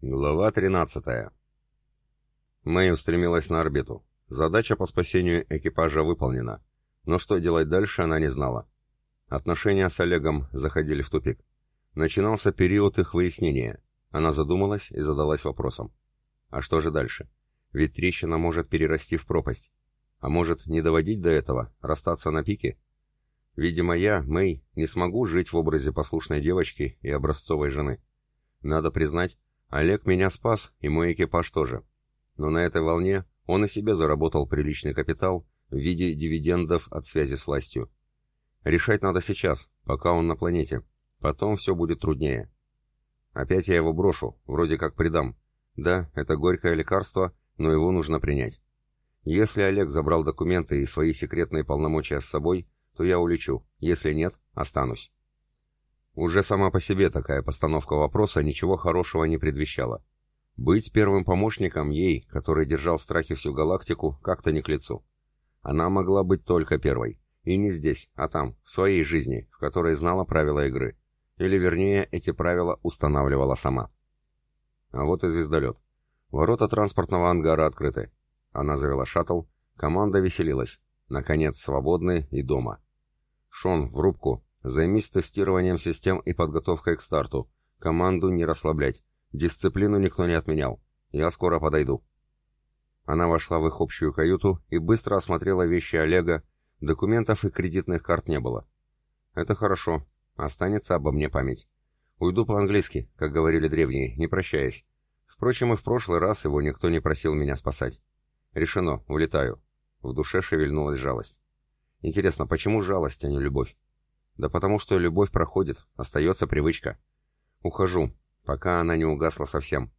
Глава 13. Мэй устремилась на орбиту. Задача по спасению экипажа выполнена. Но что делать дальше, она не знала. Отношения с Олегом заходили в тупик. Начинался период их выяснения. Она задумалась и задалась вопросом. А что же дальше? Ведь трещина может перерасти в пропасть. А может, не доводить до этого, расстаться на пике? Видимо, я, Мэй, не смогу жить в образе послушной девочки и образцовой жены. Надо признать, Олег меня спас, и мой экипаж тоже. Но на этой волне он и себе заработал приличный капитал в виде дивидендов от связи с властью. Решать надо сейчас, пока он на планете. Потом все будет труднее. Опять я его брошу, вроде как предам. Да, это горькое лекарство, но его нужно принять. Если Олег забрал документы и свои секретные полномочия с собой, то я улечу. Если нет, останусь. Уже сама по себе такая постановка вопроса ничего хорошего не предвещала. Быть первым помощником ей, который держал в страхе всю галактику, как-то не к лицу. Она могла быть только первой. И не здесь, а там, в своей жизни, в которой знала правила игры. Или, вернее, эти правила устанавливала сама. А вот и звездолет. Ворота транспортного ангара открыты. Она завела шаттл, команда веселилась. Наконец, свободны и дома. Шон, в рубку, Займись тестированием систем и подготовкой к старту. Команду не расслаблять. Дисциплину никто не отменял. Я скоро подойду. Она вошла в их общую каюту и быстро осмотрела вещи Олега. Документов и кредитных карт не было. Это хорошо. Останется обо мне память. Уйду по-английски, как говорили древние, не прощаясь. Впрочем, и в прошлый раз его никто не просил меня спасать. Решено, улетаю. В душе шевельнулась жалость. Интересно, почему жалость, а не любовь? Да потому что любовь проходит, остается привычка. Ухожу, пока она не угасла совсем.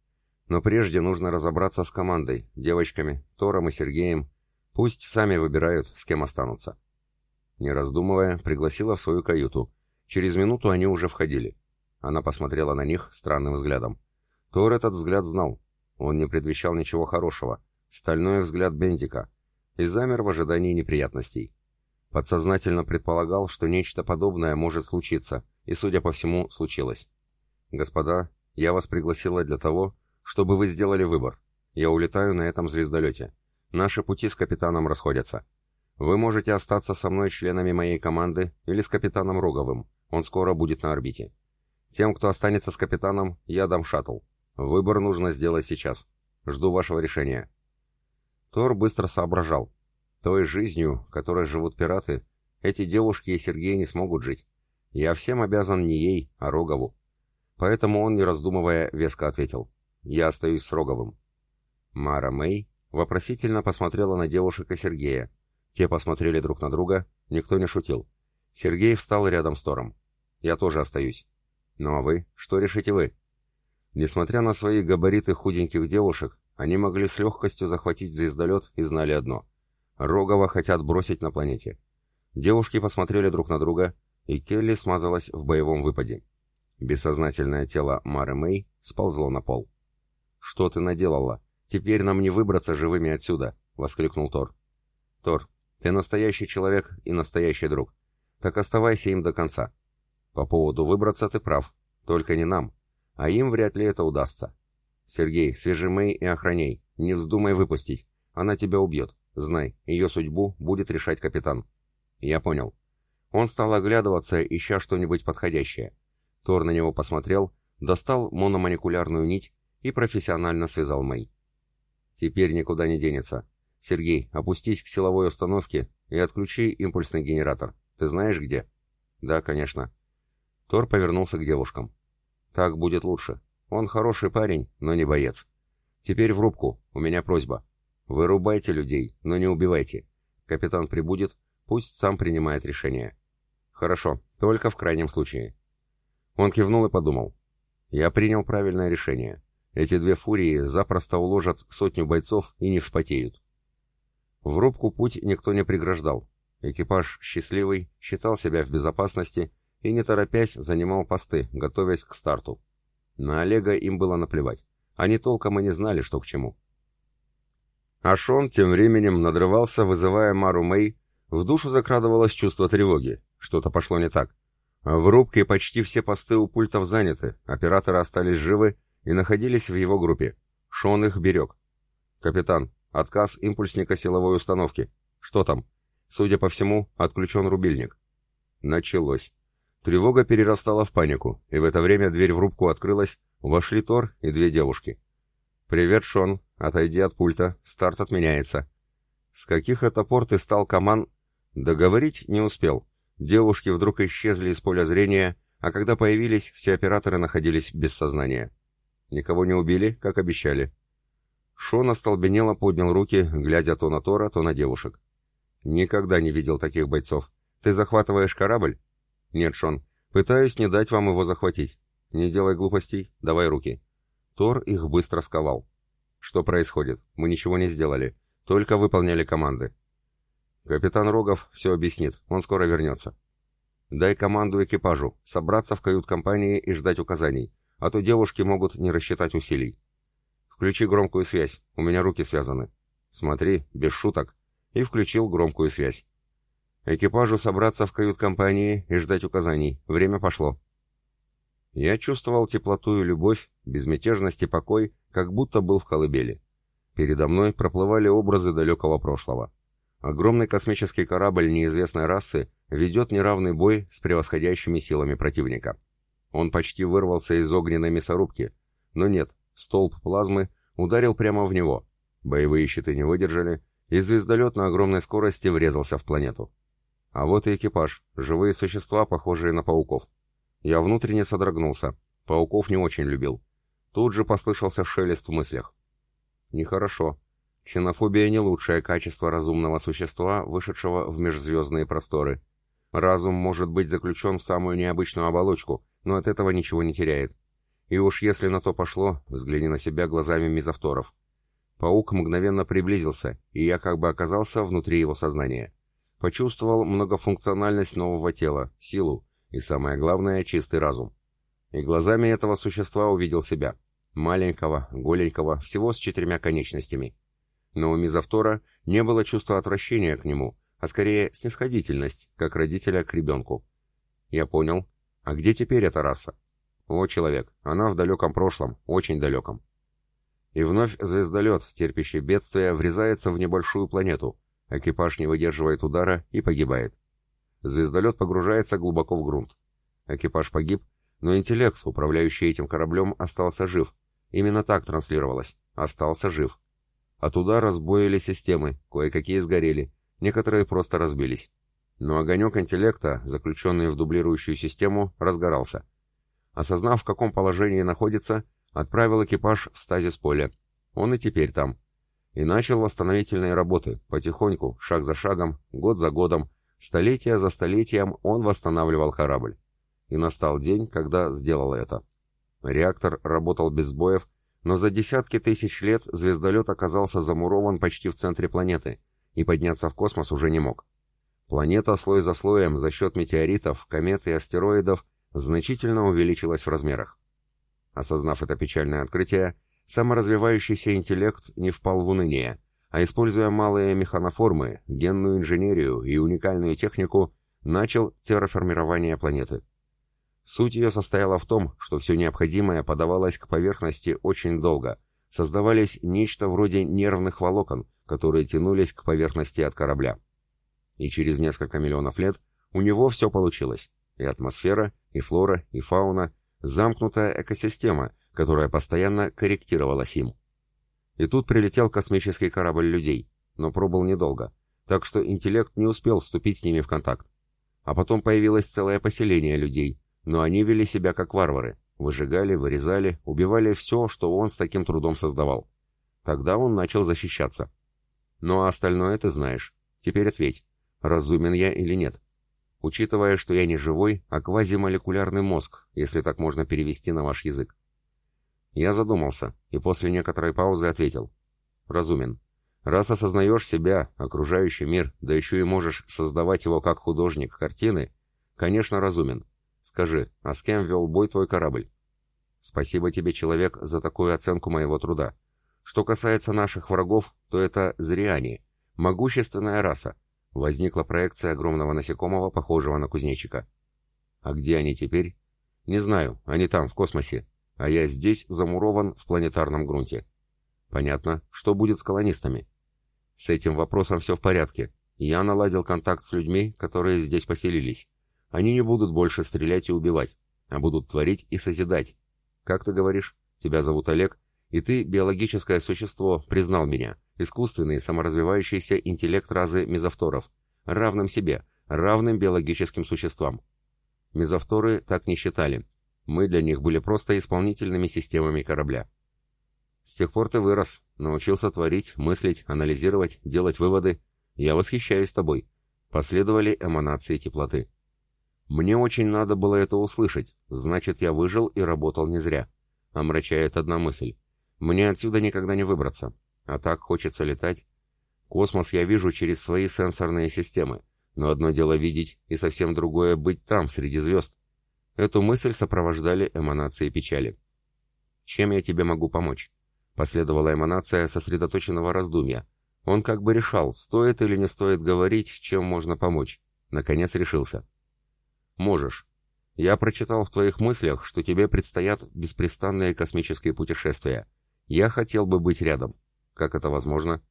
Но прежде нужно разобраться с командой, девочками, Тором и Сергеем. Пусть сами выбирают, с кем останутся. Не раздумывая, пригласила в свою каюту. Через минуту они уже входили. Она посмотрела на них странным взглядом. Тор этот взгляд знал. Он не предвещал ничего хорошего. Стальной взгляд Бендика. И замер в ожидании неприятностей. Подсознательно предполагал, что нечто подобное может случиться, и, судя по всему, случилось. «Господа, я вас пригласила для того, чтобы вы сделали выбор. Я улетаю на этом звездолете. Наши пути с капитаном расходятся. Вы можете остаться со мной членами моей команды или с капитаном Роговым. Он скоро будет на орбите. Тем, кто останется с капитаном, я дам шаттл. Выбор нужно сделать сейчас. Жду вашего решения». Тор быстро соображал, той жизнью, которой живут пираты, эти девушки и Сергей не смогут жить. Я всем обязан не ей, а Рогову. Поэтому он, не раздумывая, веско ответил. Я остаюсь с Роговым. Мара Мэй вопросительно посмотрела на девушек и Сергея. Те посмотрели друг на друга, никто не шутил. Сергей встал рядом с Тором. Я тоже остаюсь. Ну а вы? Что решите вы? Несмотря на свои габариты худеньких девушек, они могли с легкостью захватить звездолет и знали одно. Рогова хотят бросить на планете. Девушки посмотрели друг на друга, и Келли смазалась в боевом выпаде. Бессознательное тело Мары Мэй сползло на пол. «Что ты наделала? Теперь нам не выбраться живыми отсюда!» — воскликнул Тор. «Тор, ты настоящий человек и настоящий друг. Так оставайся им до конца. По поводу выбраться ты прав, только не нам, а им вряд ли это удастся. Сергей, свяжи Мэй и охраняй, не вздумай выпустить, она тебя убьет. Знай, ее судьбу будет решать капитан. Я понял. Он стал оглядываться, ища что-нибудь подходящее. Тор на него посмотрел, достал мономаникулярную нить и профессионально связал Мэй. Теперь никуда не денется. Сергей, опустись к силовой установке и отключи импульсный генератор. Ты знаешь где? Да, конечно. Тор повернулся к девушкам. Так будет лучше. Он хороший парень, но не боец. Теперь в рубку. У меня просьба. Вырубайте людей, но не убивайте. Капитан прибудет, пусть сам принимает решение. Хорошо, только в крайнем случае. Он кивнул и подумал. Я принял правильное решение. Эти две фурии запросто уложат сотню бойцов и не вспотеют. В рубку путь никто не преграждал. Экипаж, счастливый, считал себя в безопасности и, не торопясь, занимал посты, готовясь к старту. На Олега им было наплевать. Они толком и не знали, что к чему. А Шон тем временем надрывался, вызывая Мару Мэй. В душу закрадывалось чувство тревоги. Что-то пошло не так. В рубке почти все посты у пультов заняты, операторы остались живы, и находились в его группе. Шон их берег. «Капитан, отказ импульсника силовой установки. Что там?» Судя по всему, отключен рубильник. Началось. Тревога перерастала в панику, и в это время дверь в рубку открылась, вошли Тор и две девушки. «Привет, Шон. Отойди от пульта. Старт отменяется». «С каких это пор ты стал команд...» Договорить не успел. Девушки вдруг исчезли из поля зрения, а когда появились, все операторы находились без сознания. Никого не убили, как обещали. Шон остолбенело поднял руки, глядя то на Тора, то на девушек. «Никогда не видел таких бойцов. Ты захватываешь корабль?» «Нет, Шон, пытаюсь не дать вам его захватить. Не делай глупостей, давай руки». Тор их быстро сковал. «Что происходит? Мы ничего не сделали. Только выполняли команды». «Капитан Рогов все объяснит. Он скоро вернется». «Дай команду экипажу, собраться в кают-компании и ждать указаний, а то девушки могут не рассчитать усилий. Включи громкую связь, у меня руки связаны. Смотри, без шуток». И включил громкую связь. Экипажу собраться в кают-компании и ждать указаний. Время пошло. Я чувствовал теплоту и любовь, безмятежность и покой, как будто был в колыбели. Передо мной проплывали образы далекого прошлого. Огромный космический корабль неизвестной расы ведет неравный бой с превосходящими силами противника. Он почти вырвался из огненной мясорубки, но нет, столб плазмы ударил прямо в него. Боевые щиты не выдержали, и звездолет на огромной скорости врезался в планету. А вот и экипаж, живые существа, похожие на пауков. Я внутренне содрогнулся. Пауков не очень любил. Тут же послышался шелест в мыслях. Нехорошо. Ксенофобия не лучшее качество разумного существа, вышедшего в межзвездные просторы. Разум может быть заключен в самую необычную оболочку, но от этого ничего не теряет. И уж если на то пошло, взгляни на себя глазами мизавторов. Паук мгновенно приблизился, и я как бы оказался внутри его сознания. Почувствовал многофункциональность нового тела, силу и, самое главное, чистый разум. И глазами этого существа увидел себя. Маленького, голенького, всего с четырьмя конечностями. Но у Мизавтора не было чувства отвращения к нему, а скорее снисходительность, как родителя к ребенку. Я понял. А где теперь эта раса? О, человек, она в далеком прошлом, очень далеком. И вновь звездолет, терпящий бедствие, врезается в небольшую планету, Экипаж не выдерживает удара и погибает. Звездолет погружается глубоко в грунт. Экипаж погиб, но интеллект, управляющий этим кораблем, остался жив. Именно так транслировалось. Остался жив. От удара сбоили системы, кое-какие сгорели, некоторые просто разбились. Но огонек интеллекта, заключенный в дублирующую систему, разгорался. Осознав, в каком положении находится, отправил экипаж в стазис поля. Он и теперь там и начал восстановительные работы, потихоньку, шаг за шагом, год за годом, столетие за столетием он восстанавливал корабль. И настал день, когда сделал это. Реактор работал без сбоев, но за десятки тысяч лет звездолет оказался замурован почти в центре планеты, и подняться в космос уже не мог. Планета слой за слоем за счет метеоритов, комет и астероидов значительно увеличилась в размерах. Осознав это печальное открытие, Саморазвивающийся интеллект не впал в уныние, а используя малые механоформы, генную инженерию и уникальную технику, начал терраформирование планеты. Суть ее состояла в том, что все необходимое подавалось к поверхности очень долго, создавались нечто вроде нервных волокон, которые тянулись к поверхности от корабля. И через несколько миллионов лет у него все получилось. И атмосфера, и флора, и фауна, замкнутая экосистема, которая постоянно корректировалась им. И тут прилетел космический корабль людей, но пробыл недолго, так что интеллект не успел вступить с ними в контакт. А потом появилось целое поселение людей, но они вели себя как варвары, выжигали, вырезали, убивали все, что он с таким трудом создавал. Тогда он начал защищаться. Ну а остальное ты знаешь. Теперь ответь, разумен я или нет? Учитывая, что я не живой, а квазимолекулярный мозг, если так можно перевести на ваш язык. Я задумался и после некоторой паузы ответил. Разумен. Раз осознаешь себя, окружающий мир, да еще и можешь создавать его как художник картины, конечно, разумен. Скажи, а с кем вел бой твой корабль? Спасибо тебе, человек, за такую оценку моего труда. Что касается наших врагов, то это зриане, могущественная раса. Возникла проекция огромного насекомого, похожего на кузнечика. А где они теперь? Не знаю, они там, в космосе. А я здесь замурован в планетарном грунте. Понятно, что будет с колонистами? С этим вопросом все в порядке. Я наладил контакт с людьми, которые здесь поселились. Они не будут больше стрелять и убивать, а будут творить и созидать. Как ты говоришь? Тебя зовут Олег, и ты, биологическое существо, признал меня, искусственный саморазвивающийся интеллект разы мезовторов, равным себе, равным биологическим существам. Мезовторы так не считали. Мы для них были просто исполнительными системами корабля. С тех пор ты вырос, научился творить, мыслить, анализировать, делать выводы. Я восхищаюсь тобой. Последовали эманации теплоты. Мне очень надо было это услышать, значит, я выжил и работал не зря. Омрачает одна мысль. Мне отсюда никогда не выбраться. А так хочется летать. Космос я вижу через свои сенсорные системы. Но одно дело видеть, и совсем другое быть там, среди звезд. Эту мысль сопровождали эманации печали. Чем я тебе могу помочь? Последовала эманация сосредоточенного раздумья. Он как бы решал, стоит или не стоит говорить, чем можно помочь. Наконец решился. «Можешь. Я прочитал в твоих мыслях, что тебе предстоят беспрестанные космические путешествия. Я хотел бы быть рядом. Как это возможно?»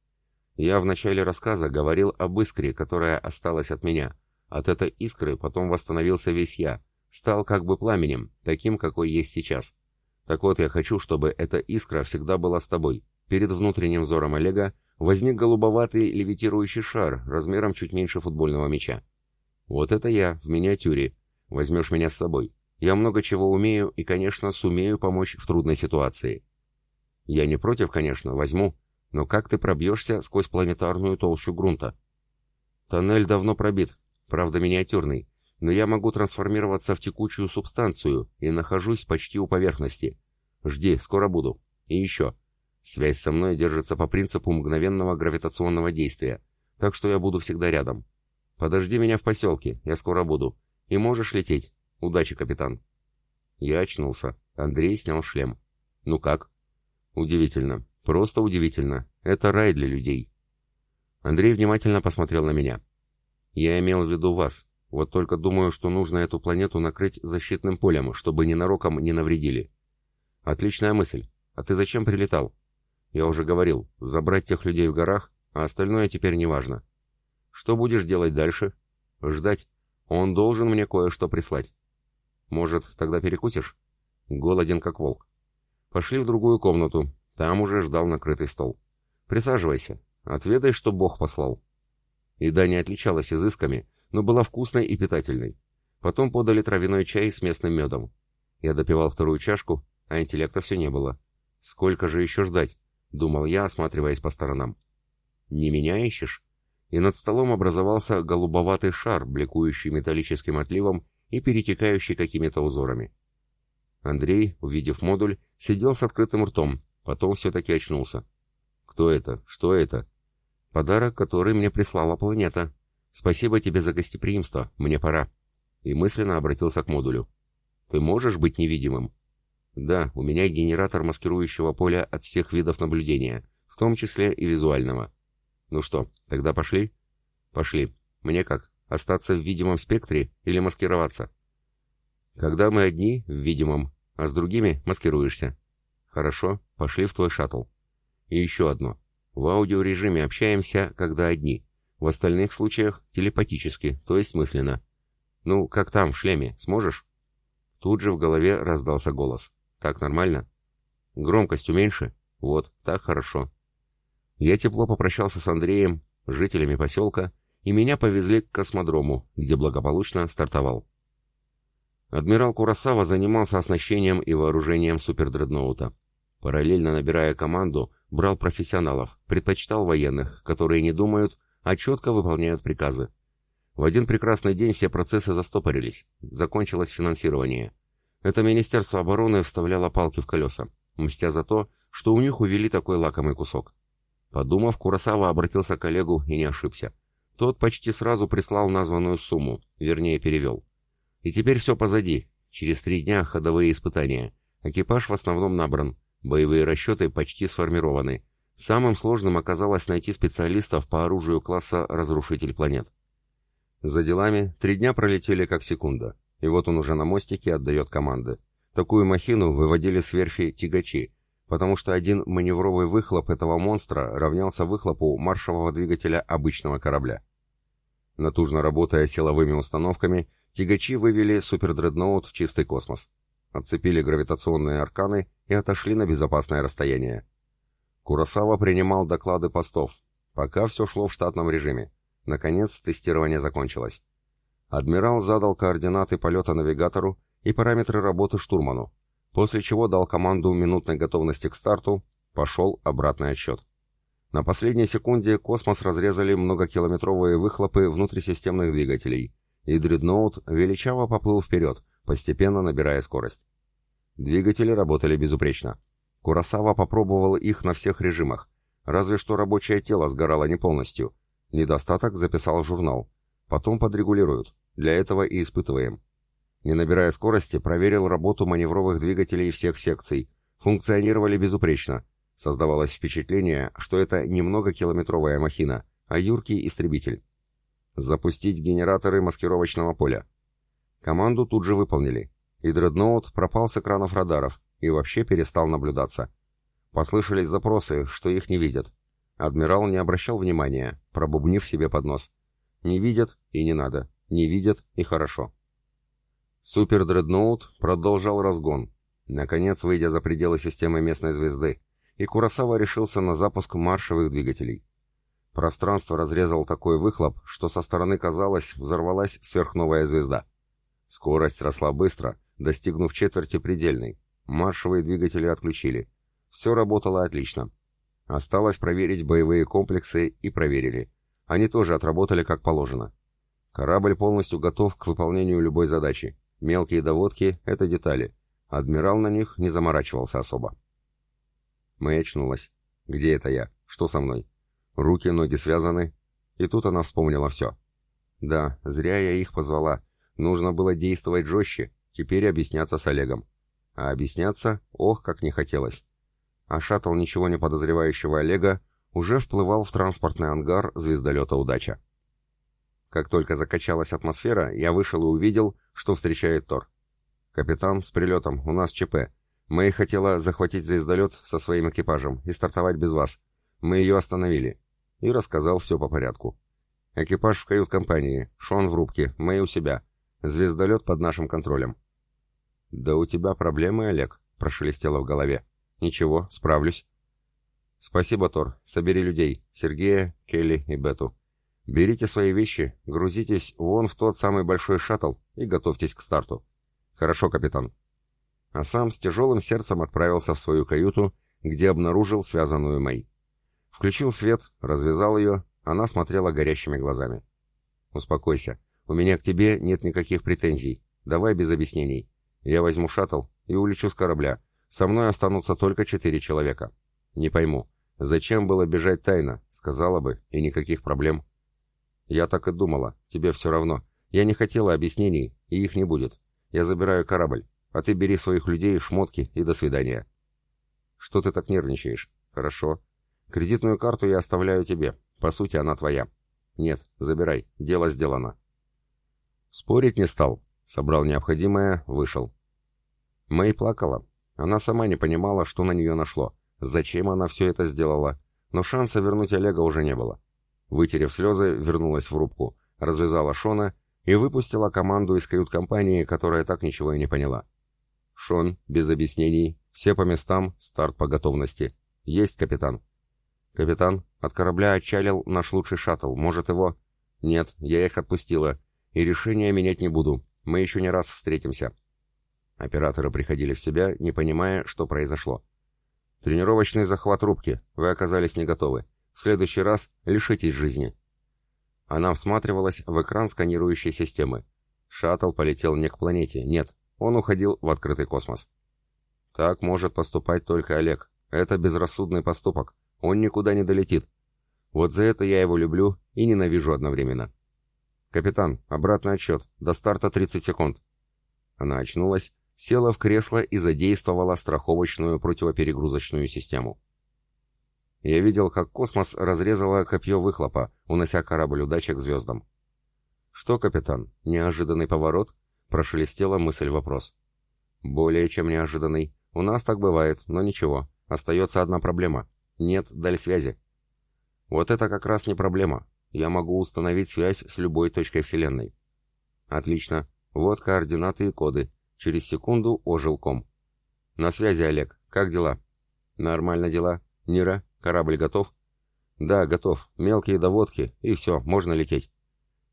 Я в начале рассказа говорил об искре, которая осталась от меня. От этой искры потом восстановился весь я. Стал как бы пламенем, таким, какой есть сейчас. Так вот, я хочу, чтобы эта искра всегда была с тобой. Перед внутренним взором Олега возник голубоватый левитирующий шар размером чуть меньше футбольного мяча. Вот это я, в миниатюре. Возьмешь меня с собой. Я много чего умею и, конечно, сумею помочь в трудной ситуации. Я не против, конечно, возьму. Но как ты пробьешься сквозь планетарную толщу грунта? Тоннель давно пробит, правда миниатюрный но я могу трансформироваться в текучую субстанцию и нахожусь почти у поверхности. Жди, скоро буду. И еще. Связь со мной держится по принципу мгновенного гравитационного действия, так что я буду всегда рядом. Подожди меня в поселке, я скоро буду. И можешь лететь. Удачи, капитан. Я очнулся. Андрей снял шлем. Ну как? Удивительно. Просто удивительно. Это рай для людей. Андрей внимательно посмотрел на меня. Я имел в виду вас, вот только думаю, что нужно эту планету накрыть защитным полем, чтобы ненароком не навредили. Отличная мысль. А ты зачем прилетал? Я уже говорил, забрать тех людей в горах, а остальное теперь не важно. Что будешь делать дальше? Ждать. Он должен мне кое-что прислать. Может, тогда перекусишь? Голоден как волк. Пошли в другую комнату. Там уже ждал накрытый стол. Присаживайся. Отведай, что Бог послал. Еда не отличалась изысками, но была вкусной и питательной. Потом подали травяной чай с местным медом. Я допивал вторую чашку, а интеллекта все не было. Сколько же еще ждать? Думал я, осматриваясь по сторонам. Не меня ищешь? И над столом образовался голубоватый шар, бликующий металлическим отливом и перетекающий какими-то узорами. Андрей, увидев модуль, сидел с открытым ртом, потом все-таки очнулся. «Кто это? Что это?» «Подарок, который мне прислала планета», «Спасибо тебе за гостеприимство, мне пора». И мысленно обратился к модулю. «Ты можешь быть невидимым?» «Да, у меня генератор маскирующего поля от всех видов наблюдения, в том числе и визуального». «Ну что, тогда пошли?» «Пошли. Мне как, остаться в видимом спектре или маскироваться?» «Когда мы одни, в видимом, а с другими маскируешься». «Хорошо, пошли в твой шаттл». «И еще одно. В аудиорежиме общаемся, когда одни». В остальных случаях телепатически, то есть мысленно. Ну, как там, в шлеме, сможешь? Тут же в голове раздался голос. Так нормально? Громкость уменьши. Вот, так хорошо. Я тепло попрощался с Андреем, жителями поселка, и меня повезли к космодрому, где благополучно стартовал. Адмирал Курасава занимался оснащением и вооружением супердредноута. Параллельно набирая команду, брал профессионалов, предпочитал военных, которые не думают, а четко выполняют приказы. В один прекрасный день все процессы застопорились, закончилось финансирование. Это Министерство обороны вставляло палки в колеса, мстя за то, что у них увели такой лакомый кусок. Подумав, Курасава обратился к коллегу и не ошибся. Тот почти сразу прислал названную сумму, вернее перевел. И теперь все позади. Через три дня ходовые испытания. Экипаж в основном набран. Боевые расчеты почти сформированы. Самым сложным оказалось найти специалистов по оружию класса «Разрушитель планет». За делами три дня пролетели как секунда, и вот он уже на мостике отдает команды. Такую махину выводили с верфи тягачи, потому что один маневровый выхлоп этого монстра равнялся выхлопу маршевого двигателя обычного корабля. Натужно работая силовыми установками, тягачи вывели супердредноут в чистый космос. Отцепили гравитационные арканы и отошли на безопасное расстояние. Курасава принимал доклады постов, пока все шло в штатном режиме. Наконец, тестирование закончилось. Адмирал задал координаты полета навигатору и параметры работы штурману, после чего дал команду минутной готовности к старту, пошел обратный отсчет. На последней секунде космос разрезали многокилометровые выхлопы внутрисистемных двигателей, и дредноут величаво поплыл вперед, постепенно набирая скорость. Двигатели работали безупречно. Курасава попробовал их на всех режимах, разве что рабочее тело сгорало не полностью. Недостаток записал в журнал. Потом подрегулируют. Для этого и испытываем. Не набирая скорости, проверил работу маневровых двигателей всех секций. Функционировали безупречно. Создавалось впечатление, что это не многокилометровая махина, а юркий истребитель. Запустить генераторы маскировочного поля. Команду тут же выполнили. И дредноут пропал с экранов радаров и вообще перестал наблюдаться. Послышались запросы, что их не видят. Адмирал не обращал внимания, пробубнив себе под нос. Не видят и не надо. Не видят и хорошо. Супер-дредноут продолжал разгон, наконец выйдя за пределы системы местной звезды, и Курасава решился на запуск маршевых двигателей. Пространство разрезал такой выхлоп, что со стороны казалось, взорвалась сверхновая звезда. Скорость росла быстро, достигнув четверти предельной. Маршевые двигатели отключили. Все работало отлично. Осталось проверить боевые комплексы и проверили. Они тоже отработали как положено. Корабль полностью готов к выполнению любой задачи. Мелкие доводки — это детали. Адмирал на них не заморачивался особо. Мэй очнулась. Где это я? Что со мной? Руки, ноги связаны. И тут она вспомнила все. Да, зря я их позвала. Нужно было действовать жестче, теперь объясняться с Олегом. А объясняться, ох, как не хотелось. А шаттл ничего не подозревающего Олега уже вплывал в транспортный ангар звездолета «Удача». Как только закачалась атмосфера, я вышел и увидел, что встречает Тор. «Капитан, с прилетом, у нас ЧП. Мэй хотела захватить звездолет со своим экипажем и стартовать без вас. Мы ее остановили». И рассказал все по порядку. «Экипаж в кают-компании, Шон в рубке, Мэй у себя. Звездолет под нашим контролем». «Да у тебя проблемы, Олег», — прошелестело в голове. «Ничего, справлюсь». «Спасибо, Тор. Собери людей. Сергея, Келли и Бету. Берите свои вещи, грузитесь вон в тот самый большой шаттл и готовьтесь к старту». «Хорошо, капитан». А сам с тяжелым сердцем отправился в свою каюту, где обнаружил связанную Мэй. Включил свет, развязал ее, она смотрела горящими глазами. «Успокойся. У меня к тебе нет никаких претензий. Давай без объяснений. Я возьму шаттл и улечу с корабля. Со мной останутся только четыре человека. «Не пойму, зачем было бежать тайно? Сказала бы, и никаких проблем». «Я так и думала. Тебе все равно. Я не хотела объяснений, и их не будет. Я забираю корабль, а ты бери своих людей, шмотки и до свидания». «Что ты так нервничаешь?» «Хорошо. Кредитную карту я оставляю тебе. По сути, она твоя». «Нет, забирай. Дело сделано». Спорить не стал. Собрал необходимое, вышел. Мэй плакала. Она сама не понимала, что на нее нашло. Зачем она все это сделала? Но шанса вернуть Олега уже не было. Вытерев слезы, вернулась в рубку, развязала Шона и выпустила команду из кают-компании, которая так ничего и не поняла. «Шон, без объяснений, все по местам, старт по готовности. Есть, капитан». «Капитан, от корабля отчалил наш лучший шаттл, может его...» «Нет, я их отпустила, и решение менять не буду, мы еще не раз встретимся». Операторы приходили в себя, не понимая, что произошло. Тренировочный захват рубки. Вы оказались не готовы. В следующий раз лишитесь жизни. Она всматривалась в экран сканирующей системы. Шаттл полетел не к планете, нет, он уходил в открытый космос. Так может поступать только Олег. Это безрассудный поступок. Он никуда не долетит. Вот за это я его люблю и ненавижу одновременно. «Капитан, обратный отсчет. До старта 30 секунд». Она очнулась села в кресло и задействовала страховочную противоперегрузочную систему. Я видел, как космос разрезало копье выхлопа, унося корабль удачи к звездам. «Что, капитан, неожиданный поворот?» — прошелестела мысль-вопрос. Более чем неожиданный. У нас так бывает, но ничего. Остается одна проблема. Нет даль связи. Вот это как раз не проблема. Я могу установить связь с любой точкой Вселенной. Отлично. Вот координаты и коды. Через секунду ожил ком. На связи, Олег. Как дела? Нормально дела. Нира, корабль готов? Да, готов. Мелкие доводки, и все, можно лететь.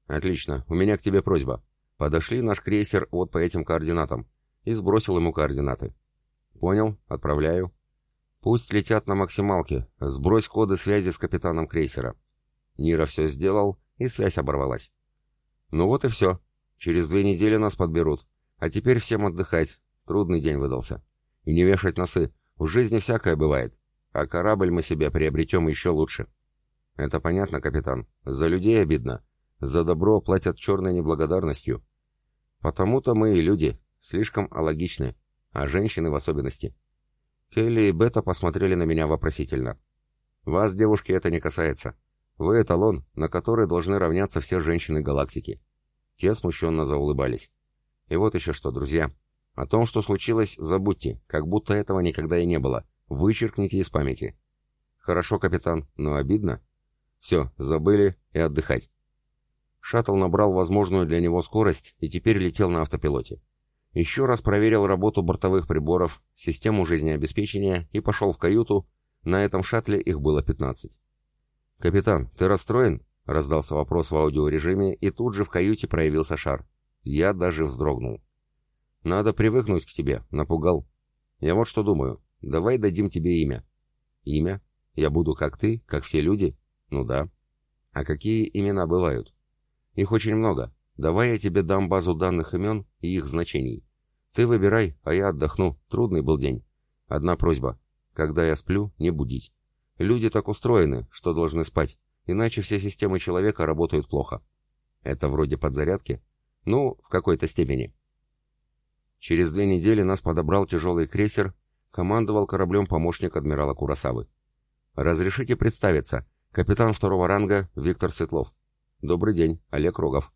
Отлично. У меня к тебе просьба. Подошли наш крейсер вот по этим координатам. И сбросил ему координаты. Понял, отправляю. Пусть летят на максималке. Сбрось коды связи с капитаном крейсера. Нира все сделал, и связь оборвалась. Ну вот и все. Через две недели нас подберут. А теперь всем отдыхать. Трудный день выдался. И не вешать носы. В жизни всякое бывает. А корабль мы себе приобретем еще лучше. Это понятно, капитан. За людей обидно. За добро платят черной неблагодарностью. Потому-то мы и люди. Слишком алогичны. А женщины в особенности. Келли и Бета посмотрели на меня вопросительно. Вас, девушки, это не касается. Вы эталон, на который должны равняться все женщины галактики. Те смущенно заулыбались. И вот еще что, друзья. О том, что случилось, забудьте, как будто этого никогда и не было. Вычеркните из памяти. Хорошо, капитан, но обидно. Все, забыли и отдыхать. Шаттл набрал возможную для него скорость и теперь летел на автопилоте. Еще раз проверил работу бортовых приборов, систему жизнеобеспечения и пошел в каюту. На этом шаттле их было 15. «Капитан, ты расстроен?» — раздался вопрос в аудиорежиме, и тут же в каюте проявился шар. Я даже вздрогнул. «Надо привыкнуть к тебе», — напугал. «Я вот что думаю. Давай дадим тебе имя». «Имя? Я буду как ты, как все люди?» «Ну да». «А какие имена бывают?» «Их очень много. Давай я тебе дам базу данных имен и их значений. Ты выбирай, а я отдохну. Трудный был день. Одна просьба. Когда я сплю, не будить. Люди так устроены, что должны спать, иначе все системы человека работают плохо. Это вроде подзарядки?» Ну, в какой-то степени. Через две недели нас подобрал тяжелый крейсер, командовал кораблем помощник адмирала Курасавы. «Разрешите представиться. Капитан второго ранга Виктор Светлов. Добрый день, Олег Рогов.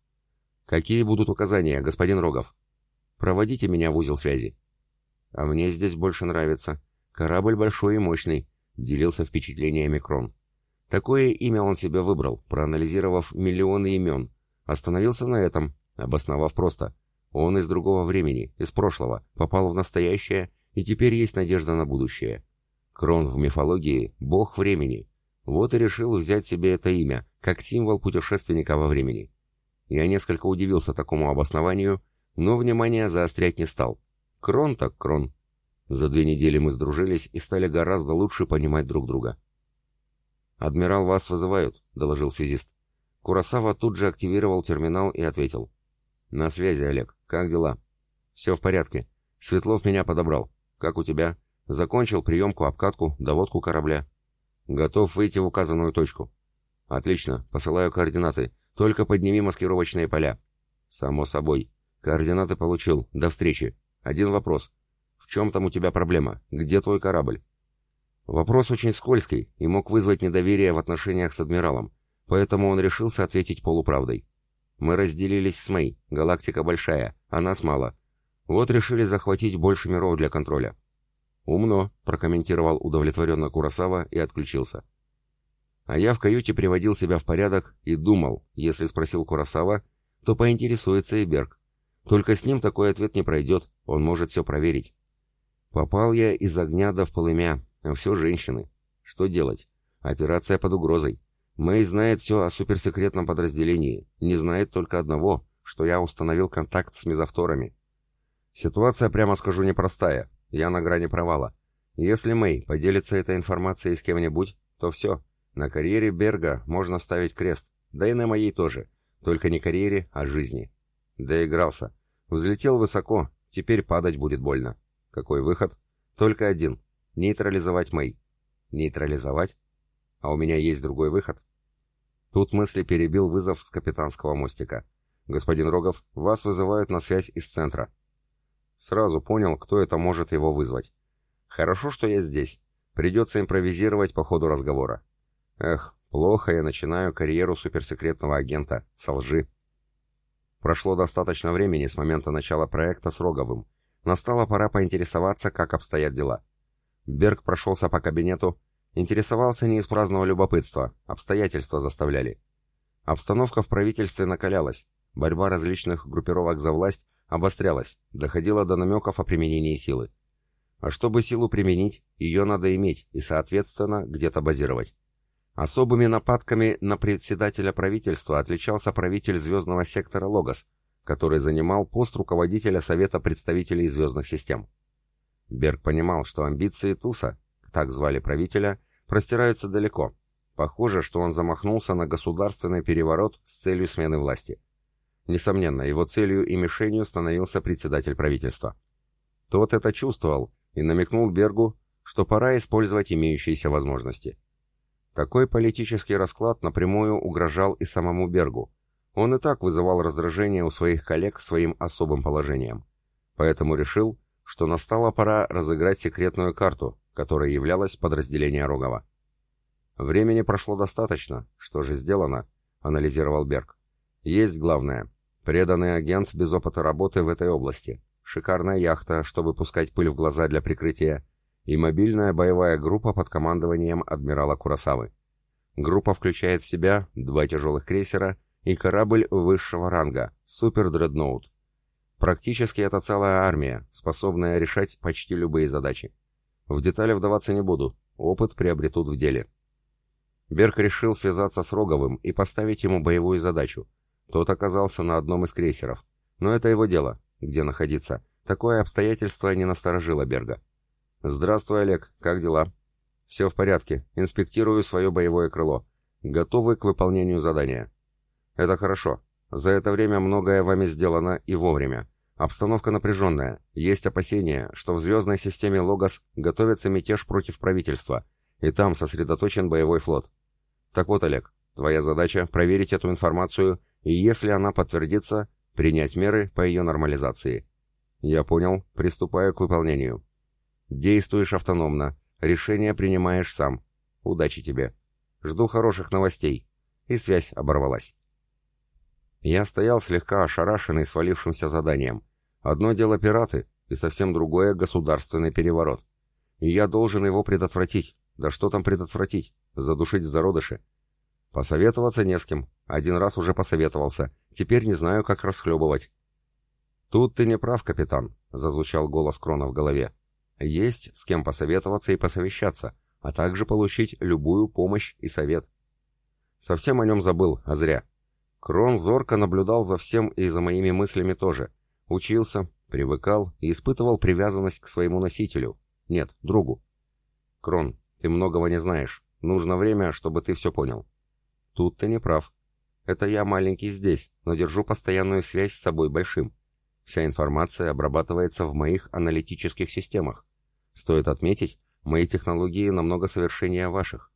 Какие будут указания, господин Рогов? Проводите меня в узел связи». «А мне здесь больше нравится. Корабль большой и мощный», — делился впечатлениями Крон. Такое имя он себе выбрал, проанализировав миллионы имен. Остановился на этом, обосновав просто. Он из другого времени, из прошлого, попал в настоящее, и теперь есть надежда на будущее. Крон в мифологии – бог времени. Вот и решил взять себе это имя, как символ путешественника во времени. Я несколько удивился такому обоснованию, но внимание заострять не стал. Крон так крон. За две недели мы сдружились и стали гораздо лучше понимать друг друга. «Адмирал, вас вызывают», — доложил связист. Курасава тут же активировал терминал и ответил. «На связи, Олег. Как дела?» «Все в порядке. Светлов меня подобрал. Как у тебя?» «Закончил приемку, обкатку, доводку корабля». «Готов выйти в указанную точку». «Отлично. Посылаю координаты. Только подними маскировочные поля». «Само собой. Координаты получил. До встречи. Один вопрос. Чем там у тебя проблема? Где твой корабль?» Вопрос очень скользкий и мог вызвать недоверие в отношениях с адмиралом, поэтому он решился ответить полуправдой. Мы разделились с Мэй, галактика большая, а нас мало. Вот решили захватить больше миров для контроля. «Умно», — прокомментировал удовлетворенно Курасава и отключился. А я в каюте приводил себя в порядок и думал, если спросил Курасава, то поинтересуется и Берг. Только с ним такой ответ не пройдет, он может все проверить. Попал я из огня до в полымя, а все женщины. Что делать? Операция под угрозой. Мэй знает все о суперсекретном подразделении, не знает только одного, что я установил контакт с мезовторами. Ситуация, прямо скажу, непростая, я на грани провала. Если Мэй поделится этой информацией с кем-нибудь, то все, на карьере Берга можно ставить крест, да и на моей тоже, только не карьере, а жизни. Доигрался. Взлетел высоко, теперь падать будет больно. Какой выход? Только один. Нейтрализовать Мэй. Нейтрализовать? А у меня есть другой выход. Тут мысли перебил вызов с капитанского мостика. «Господин Рогов, вас вызывают на связь из центра». Сразу понял, кто это может его вызвать. «Хорошо, что я здесь. Придется импровизировать по ходу разговора». «Эх, плохо я начинаю карьеру суперсекретного агента. Со лжи». Прошло достаточно времени с момента начала проекта с Роговым. Настала пора поинтересоваться, как обстоят дела. Берг прошелся по кабинету, интересовался не из праздного любопытства, обстоятельства заставляли. Обстановка в правительстве накалялась, борьба различных группировок за власть обострялась, доходила до намеков о применении силы. А чтобы силу применить, ее надо иметь и, соответственно, где-то базировать. Особыми нападками на председателя правительства отличался правитель звездного сектора Логос, который занимал пост руководителя Совета представителей звездных систем. Берг понимал, что амбиции Туса, так звали правителя, простираются далеко. Похоже, что он замахнулся на государственный переворот с целью смены власти. Несомненно, его целью и мишенью становился председатель правительства. Тот это чувствовал и намекнул Бергу, что пора использовать имеющиеся возможности. Такой политический расклад напрямую угрожал и самому Бергу. Он и так вызывал раздражение у своих коллег своим особым положением. Поэтому решил, что настала пора разыграть секретную карту, которой являлось подразделение Рогова. «Времени прошло достаточно. Что же сделано?» — анализировал Берг. «Есть главное. Преданный агент без опыта работы в этой области. Шикарная яхта, чтобы пускать пыль в глаза для прикрытия и мобильная боевая группа под командованием адмирала Курасавы. Группа включает в себя два тяжелых крейсера и корабль высшего ранга, супер-дредноут. Практически это целая армия, способная решать почти любые задачи. В детали вдаваться не буду, опыт приобретут в деле. Берг решил связаться с Роговым и поставить ему боевую задачу. Тот оказался на одном из крейсеров. Но это его дело, где находиться. Такое обстоятельство не насторожило Берга. «Здравствуй, Олег. Как дела?» «Все в порядке. Инспектирую свое боевое крыло. Готовы к выполнению задания». «Это хорошо. За это время многое вами сделано и вовремя. Обстановка напряженная. Есть опасения, что в звездной системе Логос готовится мятеж против правительства, и там сосредоточен боевой флот. Так вот, Олег, твоя задача — проверить эту информацию, и если она подтвердится, принять меры по ее нормализации. Я понял, приступаю к выполнению. Действуешь автономно. Решение принимаешь сам. Удачи тебе. Жду хороших новостей. И связь оборвалась. Я стоял слегка ошарашенный свалившимся заданием. Одно дело пираты, и совсем другое государственный переворот. И я должен его предотвратить. Да что там предотвратить? Задушить в зародыше. Посоветоваться не с кем. Один раз уже посоветовался. Теперь не знаю, как расхлебывать. «Тут ты не прав, капитан», — зазвучал голос Крона в голове. Есть с кем посоветоваться и посовещаться, а также получить любую помощь и совет. Совсем о нем забыл, а зря. Крон зорко наблюдал за всем и за моими мыслями тоже. Учился, привыкал и испытывал привязанность к своему носителю. Нет, другу. Крон, ты многого не знаешь. Нужно время, чтобы ты все понял. Тут ты не прав. Это я маленький здесь, но держу постоянную связь с собой большим. Вся информация обрабатывается в моих аналитических системах. Стоит отметить, мои технологии намного совершеннее ваших.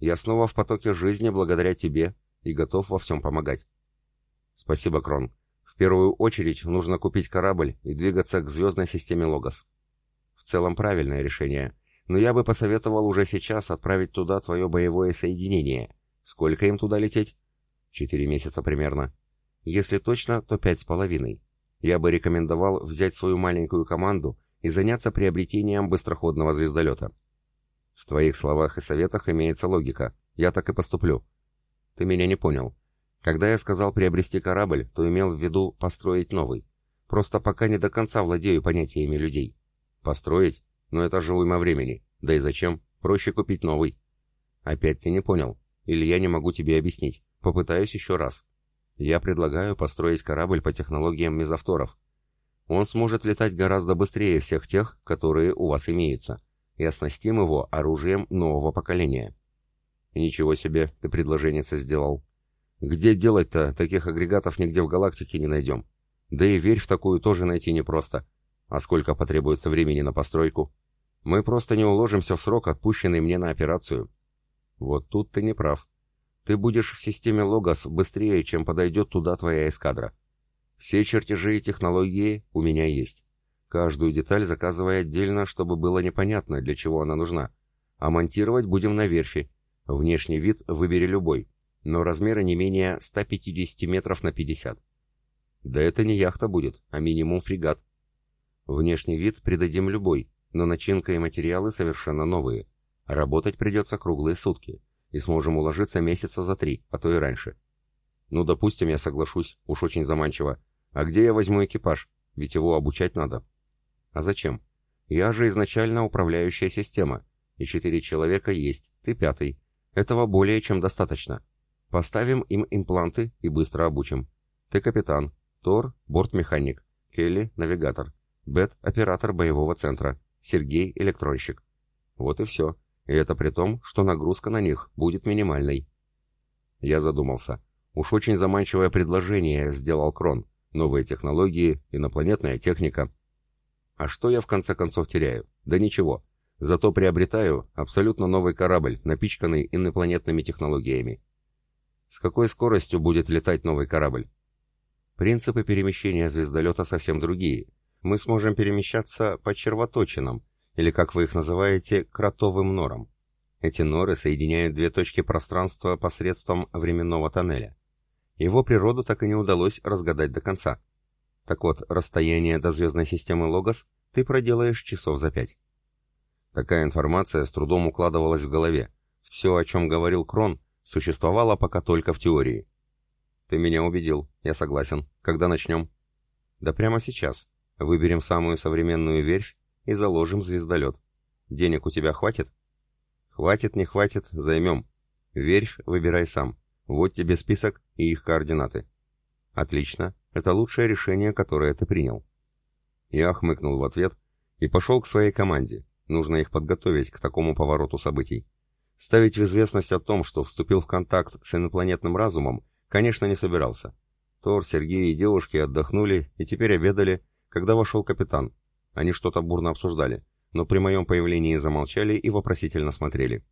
Я снова в потоке жизни благодаря тебе и готов во всем помогать. Спасибо, Крон. В первую очередь нужно купить корабль и двигаться к звездной системе Логос. В целом правильное решение, но я бы посоветовал уже сейчас отправить туда твое боевое соединение. Сколько им туда лететь? Четыре месяца примерно. Если точно, то пять с половиной. Я бы рекомендовал взять свою маленькую команду и заняться приобретением быстроходного звездолета. В твоих словах и советах имеется логика. Я так и поступлю. Ты меня не понял. Когда я сказал приобрести корабль, то имел в виду построить новый. Просто пока не до конца владею понятиями людей. Построить? Но это же уйма времени. Да и зачем? Проще купить новый. Опять ты не понял. Или я не могу тебе объяснить. Попытаюсь еще раз. Я предлагаю построить корабль по технологиям мезовторов. Он сможет летать гораздо быстрее всех тех, которые у вас имеются, и оснастим его оружием нового поколения. Ничего себе, ты предложение сделал. Где делать-то? Таких агрегатов нигде в галактике не найдем. Да и верь в такую тоже найти непросто. А сколько потребуется времени на постройку? Мы просто не уложимся в срок, отпущенный мне на операцию. Вот тут ты не прав. Ты будешь в системе Логос быстрее, чем подойдет туда твоя эскадра. Все чертежи и технологии у меня есть. Каждую деталь заказывая отдельно, чтобы было непонятно, для чего она нужна. А монтировать будем на верфи. Внешний вид выбери любой, но размеры не менее 150 метров на 50. Да это не яхта будет, а минимум фрегат. Внешний вид придадим любой, но начинка и материалы совершенно новые. Работать придется круглые сутки, и сможем уложиться месяца за три, а то и раньше. Ну, допустим, я соглашусь, уж очень заманчиво. А где я возьму экипаж? Ведь его обучать надо. А зачем? Я же изначально управляющая система, и четыре человека есть, ты пятый. Этого более чем достаточно. Поставим им импланты и быстро обучим. Ты капитан, Тор — бортмеханик, Келли — навигатор, Бет — оператор боевого центра, Сергей — электронщик. Вот и все. И это при том, что нагрузка на них будет минимальной. Я задумался. Уж очень заманчивое предложение сделал Крон. Новые технологии, инопланетная техника. А что я в конце концов теряю? Да ничего. Зато приобретаю абсолютно новый корабль, напичканный инопланетными технологиями. С какой скоростью будет летать новый корабль? Принципы перемещения звездолета совсем другие. Мы сможем перемещаться по червоточинам, или, как вы их называете, кротовым норам. Эти норы соединяют две точки пространства посредством временного тоннеля. Его природу так и не удалось разгадать до конца. Так вот, расстояние до звездной системы Логос ты проделаешь часов за пять. Такая информация с трудом укладывалась в голове. Все, о чем говорил Крон, существовало пока только в теории. Ты меня убедил, я согласен. Когда начнем? Да прямо сейчас. Выберем самую современную верфь и заложим звездолет. Денег у тебя хватит? Хватит, не хватит, займем. Верфь выбирай сам. Вот тебе список и их координаты. Отлично, это лучшее решение, которое ты принял. Я хмыкнул в ответ и пошел к своей команде. Нужно их подготовить к такому повороту событий. Ставить в известность о том, что вступил в контакт с инопланетным разумом, конечно, не собирался. Тор, Сергей и девушки отдохнули и теперь обедали, когда вошел капитан. Они что-то бурно обсуждали, но при моем появлении замолчали и вопросительно смотрели.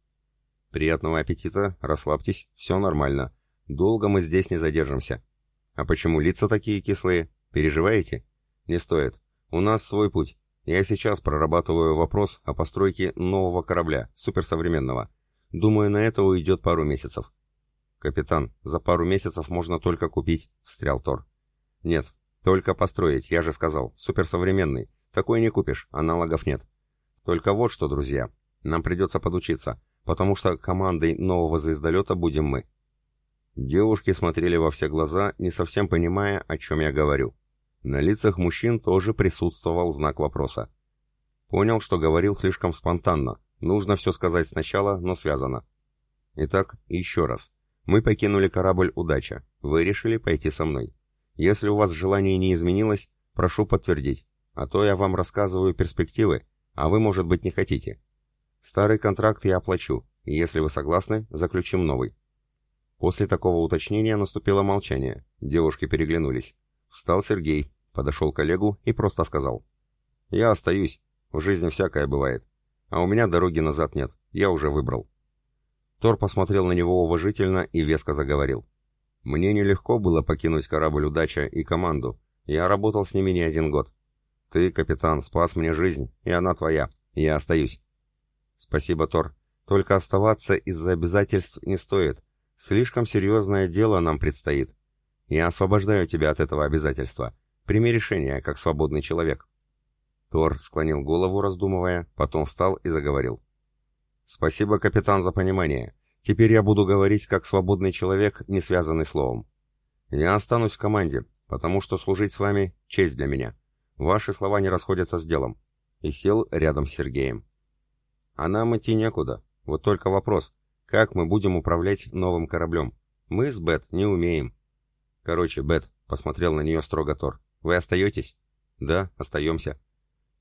«Приятного аппетита, расслабьтесь, все нормально. Долго мы здесь не задержимся». «А почему лица такие кислые? Переживаете?» «Не стоит. У нас свой путь. Я сейчас прорабатываю вопрос о постройке нового корабля, суперсовременного. Думаю, на это уйдет пару месяцев». «Капитан, за пару месяцев можно только купить», — встрял Тор. «Нет, только построить, я же сказал, суперсовременный. Такой не купишь, аналогов нет. Только вот что, друзья, нам придется подучиться, потому что командой нового звездолета будем мы. Девушки смотрели во все глаза, не совсем понимая, о чем я говорю. На лицах мужчин тоже присутствовал знак вопроса. Понял, что говорил слишком спонтанно. Нужно все сказать сначала, но связано. Итак, еще раз. Мы покинули корабль «Удача». Вы решили пойти со мной. Если у вас желание не изменилось, прошу подтвердить. А то я вам рассказываю перспективы, а вы, может быть, не хотите. Старый контракт я оплачу, если вы согласны, заключим новый. После такого уточнения наступило молчание. Девушки переглянулись. Встал Сергей, подошел к Олегу и просто сказал. «Я остаюсь. В жизни всякое бывает. А у меня дороги назад нет. Я уже выбрал». Тор посмотрел на него уважительно и веско заговорил. «Мне нелегко было покинуть корабль «Удача» и команду. Я работал с ними не один год. Ты, капитан, спас мне жизнь, и она твоя. Я остаюсь. Спасибо, Тор. Только оставаться из-за обязательств не стоит. Слишком серьезное дело нам предстоит. Я освобождаю тебя от этого обязательства. Прими решение, как свободный человек. Тор склонил голову, раздумывая, потом встал и заговорил. «Спасибо, капитан, за понимание. Теперь я буду говорить как свободный человек, не связанный словом. Я останусь в команде, потому что служить с вами — честь для меня. Ваши слова не расходятся с делом. И сел рядом с Сергеем. А нам идти некуда. Вот только вопрос, как мы будем управлять новым кораблем? Мы с Бет не умеем. Короче, Бет, посмотрел на нее строго Тор. Вы остаетесь? Да, остаемся.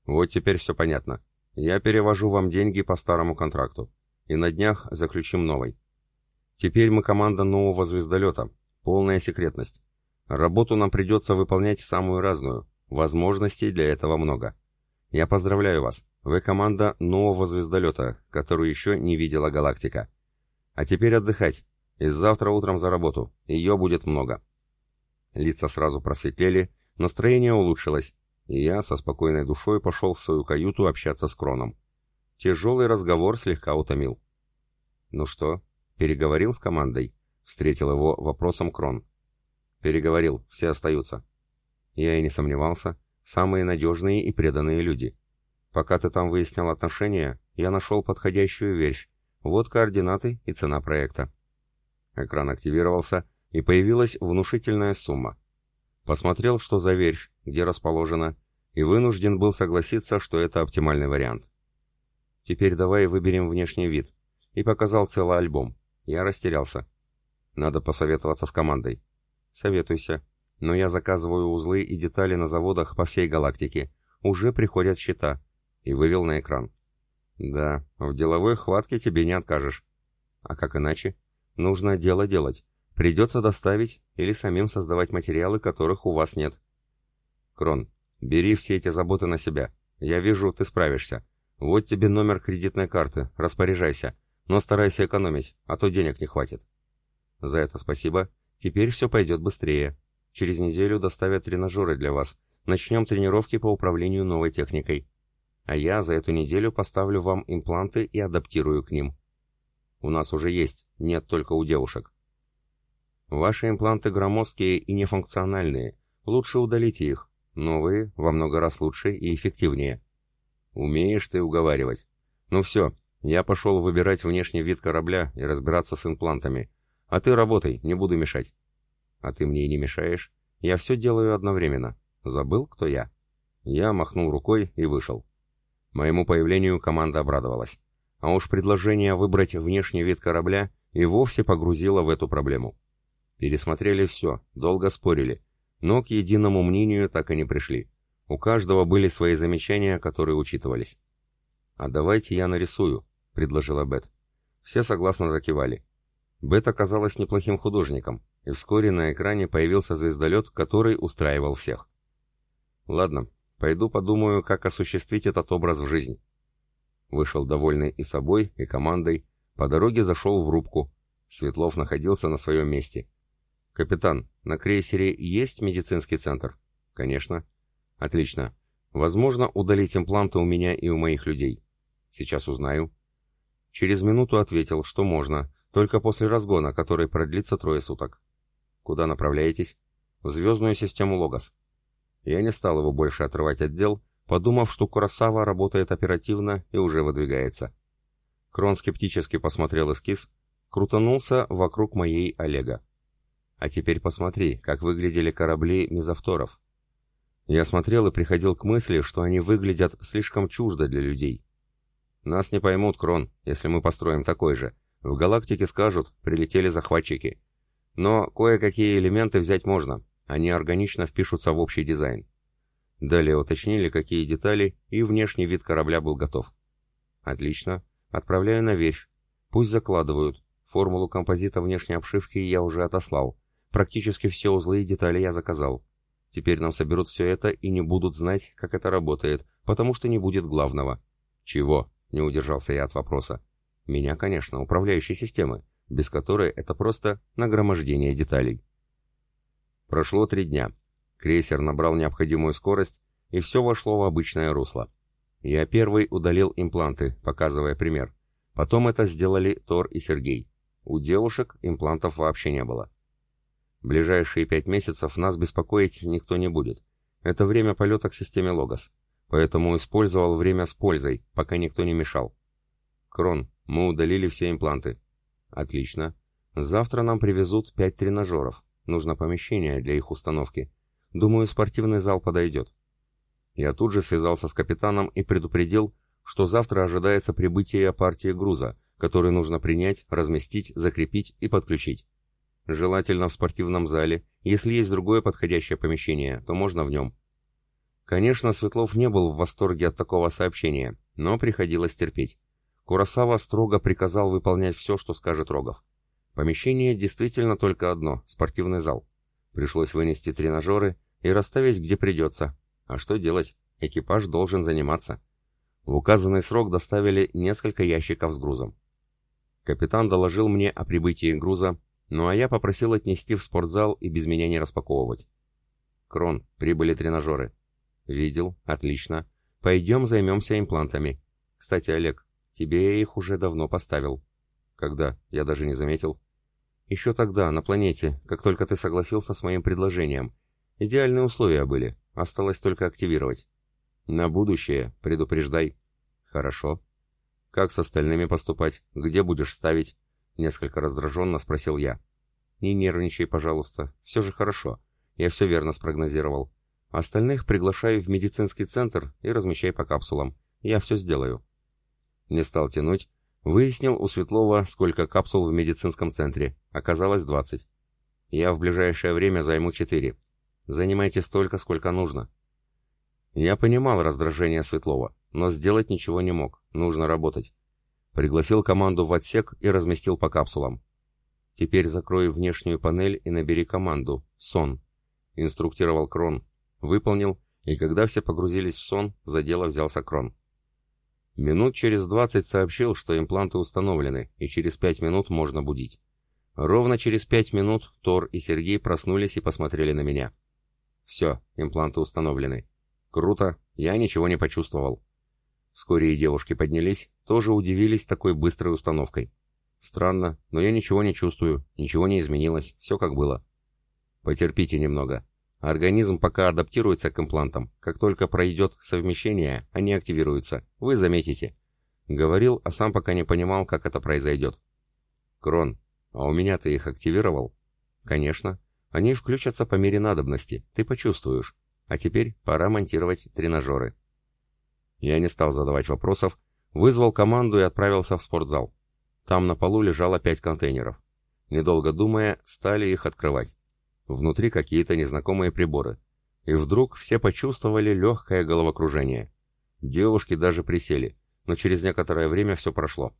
Вот теперь все понятно. Я перевожу вам деньги по старому контракту. И на днях заключим новый. Теперь мы команда нового звездолета. Полная секретность. Работу нам придется выполнять самую разную. Возможностей для этого много. Я поздравляю вас. Вы команда нового звездолета, которую еще не видела галактика. А теперь отдыхать. И завтра утром за работу. Ее будет много. Лица сразу просветлели, настроение улучшилось, и я со спокойной душой пошел в свою каюту общаться с Кроном. Тяжелый разговор слегка утомил. «Ну что, переговорил с командой?» — встретил его вопросом Крон. «Переговорил, все остаются». Я и не сомневался. самые надежные и преданные люди. Пока ты там выяснял отношения, я нашел подходящую верфь. Вот координаты и цена проекта. Экран активировался, и появилась внушительная сумма. Посмотрел, что за верфь, где расположена, и вынужден был согласиться, что это оптимальный вариант. Теперь давай выберем внешний вид. И показал целый альбом. Я растерялся. Надо посоветоваться с командой. Советуйся. Но я заказываю узлы и детали на заводах по всей галактике. Уже приходят счета. И вывел на экран. Да, в деловой хватке тебе не откажешь. А как иначе? Нужно дело делать. Придется доставить или самим создавать материалы, которых у вас нет. Крон, бери все эти заботы на себя. Я вижу, ты справишься. Вот тебе номер кредитной карты, распоряжайся. Но старайся экономить, а то денег не хватит. За это спасибо. Теперь все пойдет быстрее. Через неделю доставят тренажеры для вас. Начнем тренировки по управлению новой техникой. А я за эту неделю поставлю вам импланты и адаптирую к ним. У нас уже есть, нет только у девушек. Ваши импланты громоздкие и нефункциональные. Лучше удалите их. Новые во много раз лучше и эффективнее. Умеешь ты уговаривать. Ну все, я пошел выбирать внешний вид корабля и разбираться с имплантами. А ты работай, не буду мешать. А ты мне и не мешаешь. Я все делаю одновременно. Забыл, кто я? Я махнул рукой и вышел. Моему появлению команда обрадовалась. А уж предложение выбрать внешний вид корабля и вовсе погрузило в эту проблему. Пересмотрели все, долго спорили, но к единому мнению так и не пришли. У каждого были свои замечания, которые учитывались. «А давайте я нарисую», — предложила Бет. Все согласно закивали. Бет оказалась неплохим художником, и вскоре на экране появился звездолет, который устраивал всех. «Ладно, пойду подумаю, как осуществить этот образ в жизнь». Вышел довольный и собой, и командой, по дороге зашел в рубку. Светлов находился на своем месте. «Капитан, на крейсере есть медицинский центр?» «Конечно». «Отлично. Возможно, удалить импланты у меня и у моих людей?» Сейчас узнаю. Через минуту ответил, что можно, только после разгона, который продлится трое суток. Куда направляетесь? В звездную систему Логос. Я не стал его больше отрывать от дел, подумав, что Курасава работает оперативно и уже выдвигается. Крон скептически посмотрел эскиз, крутанулся вокруг моей Олега. А теперь посмотри, как выглядели корабли мезовторов. Я смотрел и приходил к мысли, что они выглядят слишком чуждо для людей. Нас не поймут, Крон, если мы построим такой же. В галактике скажут, прилетели захватчики. Но кое-какие элементы взять можно. Они органично впишутся в общий дизайн. Далее уточнили, какие детали, и внешний вид корабля был готов. Отлично. Отправляю на вещь. Пусть закладывают. Формулу композита внешней обшивки я уже отослал. Практически все узлы и детали я заказал. Теперь нам соберут все это и не будут знать, как это работает, потому что не будет главного. Чего? Не удержался я от вопроса. Меня, конечно, управляющей системы, без которой это просто нагромождение деталей. Прошло три дня. Крейсер набрал необходимую скорость, и все вошло в обычное русло. Я первый удалил импланты, показывая пример. Потом это сделали Тор и Сергей. У девушек имплантов вообще не было. Ближайшие пять месяцев нас беспокоить никто не будет. Это время полета к системе Логос поэтому использовал время с пользой, пока никто не мешал. Крон, мы удалили все импланты. Отлично. Завтра нам привезут пять тренажеров. Нужно помещение для их установки. Думаю, спортивный зал подойдет. Я тут же связался с капитаном и предупредил, что завтра ожидается прибытие партии груза, который нужно принять, разместить, закрепить и подключить. Желательно в спортивном зале. Если есть другое подходящее помещение, то можно в нем. Конечно, Светлов не был в восторге от такого сообщения, но приходилось терпеть. Курасава строго приказал выполнять все, что скажет Рогов. Помещение действительно только одно – спортивный зал. Пришлось вынести тренажеры и расставить где придется. А что делать? Экипаж должен заниматься. В указанный срок доставили несколько ящиков с грузом. Капитан доложил мне о прибытии груза, ну а я попросил отнести в спортзал и без меня не распаковывать. Крон, прибыли тренажеры. «Видел. Отлично. Пойдем займемся имплантами. Кстати, Олег, тебе я их уже давно поставил». «Когда? Я даже не заметил». «Еще тогда, на планете, как только ты согласился с моим предложением. Идеальные условия были. осталось только активировать. На будущее предупреждай. Хорошо. Как с остальными поступать? Где будешь ставить? Несколько раздраженно спросил я. Не нервничай, пожалуйста. Все же хорошо. Я все верно спрогнозировал. Остальных приглашаю в медицинский центр и размещай по капсулам. Я все сделаю. Не стал тянуть. Выяснил у Светлова, сколько капсул в медицинском центре. Оказалось 20. Я в ближайшее время займу 4. Занимайте столько, сколько нужно. Я понимал раздражение Светлова, но сделать ничего не мог. Нужно работать. Пригласил команду в отсек и разместил по капсулам. Теперь закрой внешнюю панель и набери команду. Сон. Инструктировал Крон. Выполнил, и когда все погрузились в сон, за дело взялся Крон. Минут через двадцать сообщил, что импланты установлены, и через пять минут можно будить. Ровно через пять минут Тор и Сергей проснулись и посмотрели на меня. Все, импланты установлены. Круто, я ничего не почувствовал. Вскоре и девушки поднялись, тоже удивились такой быстрой установкой. Странно, но я ничего не чувствую, ничего не изменилось, все как было. Потерпите немного. Организм пока адаптируется к имплантам. Как только пройдет совмещение, они активируются. Вы заметите. Говорил, а сам пока не понимал, как это произойдет. Крон, а у меня ты их активировал? Конечно. Они включатся по мере надобности. Ты почувствуешь. А теперь пора монтировать тренажеры. Я не стал задавать вопросов, вызвал команду и отправился в спортзал. Там на полу лежало пять контейнеров. Недолго думая, стали их открывать. Внутри какие-то незнакомые приборы. И вдруг все почувствовали легкое головокружение. Девушки даже присели, но через некоторое время все прошло.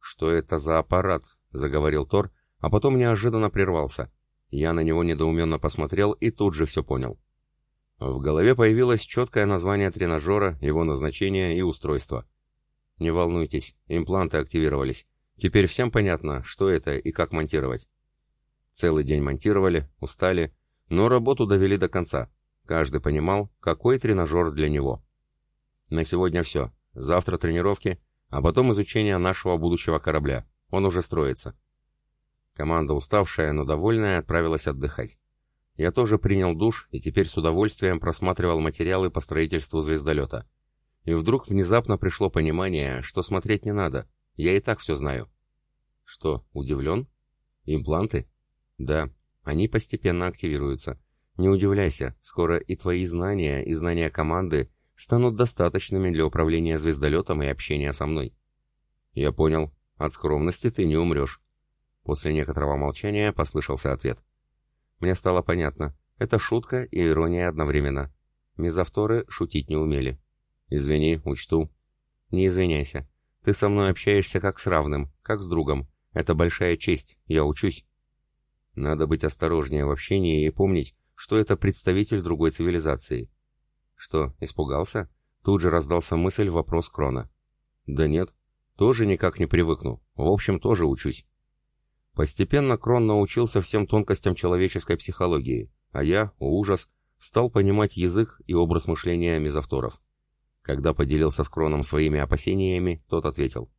«Что это за аппарат?» — заговорил Тор, а потом неожиданно прервался. Я на него недоуменно посмотрел и тут же все понял. В голове появилось четкое название тренажера, его назначение и устройство. Не волнуйтесь, импланты активировались. Теперь всем понятно, что это и как монтировать. Целый день монтировали, устали, но работу довели до конца. Каждый понимал, какой тренажер для него. На сегодня все. Завтра тренировки, а потом изучение нашего будущего корабля. Он уже строится. Команда уставшая, но довольная, отправилась отдыхать. Я тоже принял душ и теперь с удовольствием просматривал материалы по строительству звездолета. И вдруг внезапно пришло понимание, что смотреть не надо. Я и так все знаю. Что, удивлен? Импланты? Да, они постепенно активируются. Не удивляйся, скоро и твои знания, и знания команды станут достаточными для управления звездолетом и общения со мной. Я понял. От скромности ты не умрешь. После некоторого молчания послышался ответ. Мне стало понятно. Это шутка и ирония одновременно. Мезовторы шутить не умели. Извини, учту. Не извиняйся. Ты со мной общаешься как с равным, как с другом. Это большая честь, я учусь. Надо быть осторожнее в общении и помнить, что это представитель другой цивилизации. Что, испугался? Тут же раздался мысль вопрос Крона. Да нет, тоже никак не привыкну. В общем, тоже учусь. Постепенно Крон научился всем тонкостям человеческой психологии, а я, о ужас, стал понимать язык и образ мышления мезовторов. Когда поделился с Кроном своими опасениями, тот ответил.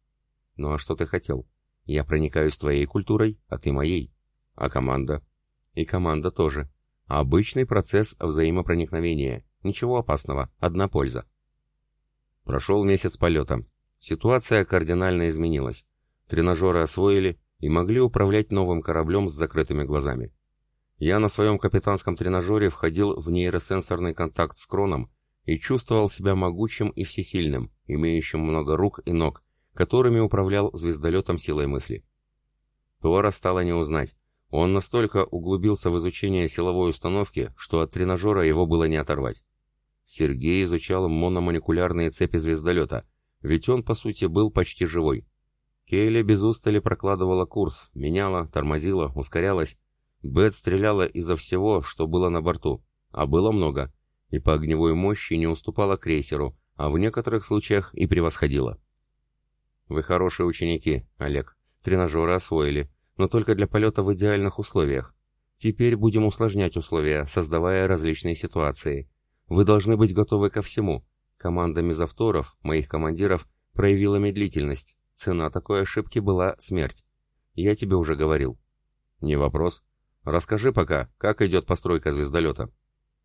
«Ну а что ты хотел? Я проникаюсь твоей культурой, а ты моей. А команда?» «И команда тоже. Обычный процесс взаимопроникновения. Ничего опасного, одна польза». Прошел месяц полета. Ситуация кардинально изменилась. Тренажеры освоили, и могли управлять новым кораблем с закрытыми глазами. Я на своем капитанском тренажере входил в нейросенсорный контакт с Кроном и чувствовал себя могучим и всесильным, имеющим много рук и ног, которыми управлял звездолетом силой мысли. Тора стало не узнать. Он настолько углубился в изучение силовой установки, что от тренажера его было не оторвать. Сергей изучал мономолекулярные цепи звездолета, ведь он, по сути, был почти живой. Кейли без устали прокладывала курс, меняла, тормозила, ускорялась. Бет стреляла изо всего, что было на борту, а было много, и по огневой мощи не уступала крейсеру, а в некоторых случаях и превосходила. «Вы хорошие ученики, Олег. Тренажеры освоили, но только для полета в идеальных условиях. Теперь будем усложнять условия, создавая различные ситуации. Вы должны быть готовы ко всему. Команда мезовторов, моих командиров, проявила медлительность, Цена такой ошибки была смерть. Я тебе уже говорил. Не вопрос. Расскажи пока, как идет постройка звездолета.